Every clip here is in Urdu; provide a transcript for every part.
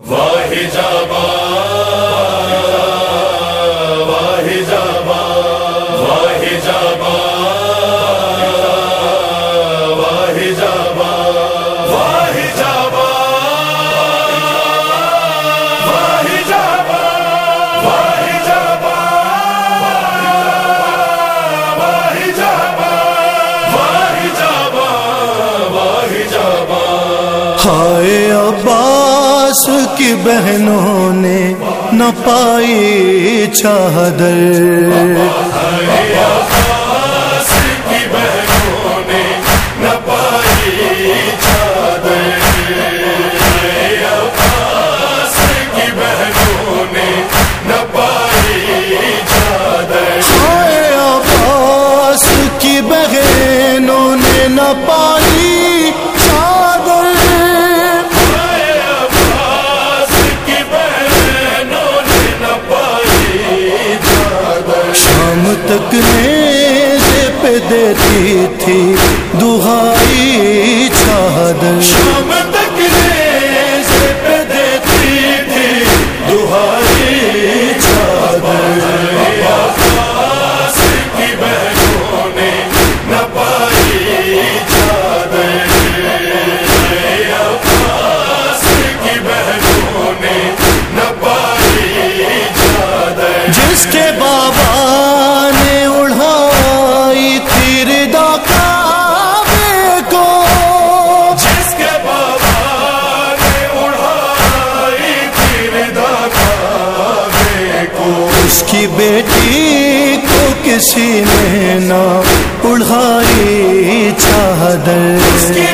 واہ واہ ہائے ابا عباس کی بہنوں نے نہ پائی چادر۔ دیتی تھی دہائی چادر۔ کسی نے نہ اڑھائی چادر۔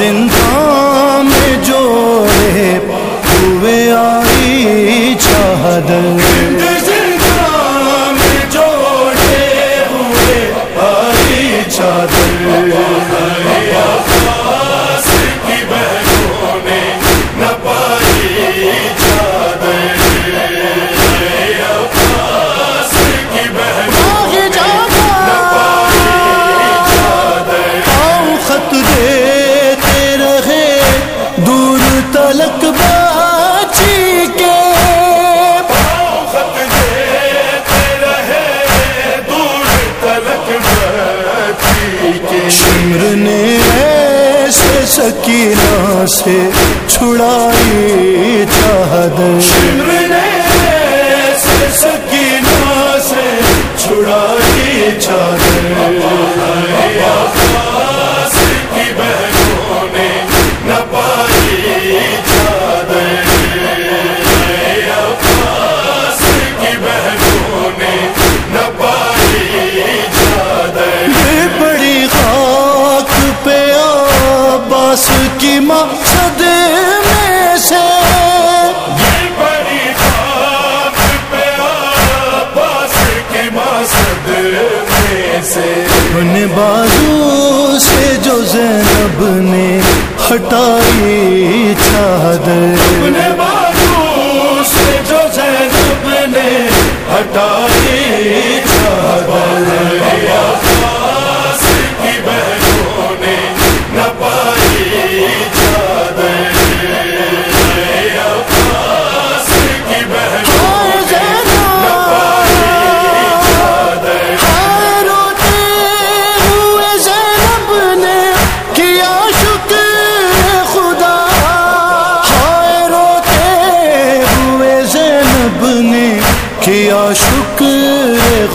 زندان میں جو ہوئے آئی چاہت سکینہ سے چھڑائی چادر اپنے بازو سے جو زینب نے ہٹائی چادر۔ اپنے بازو سے جو زینب نے ہٹائی چادر۔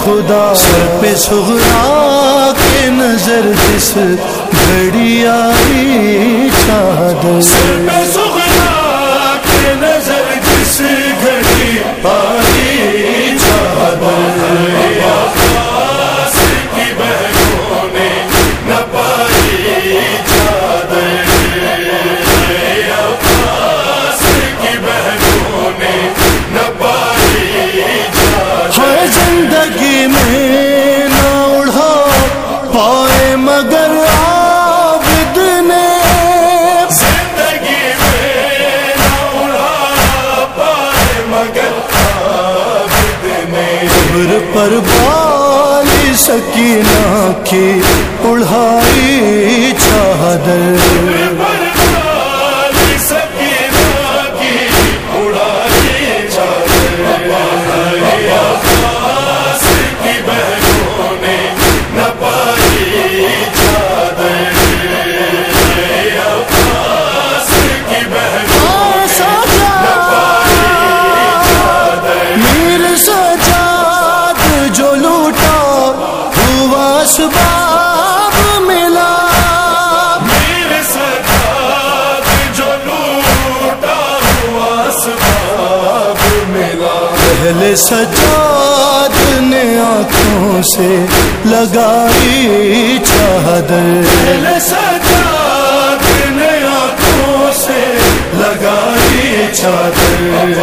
خدا سر پہ سغرا کے نظر جس گھڑی آئی چادر سر پہ بال سکینہ کی اڑھائی چادر۔ سجاد نے آنکھوں سے لگائی چادر۔ سجاد نے آنکھوں سے لگائی چادر۔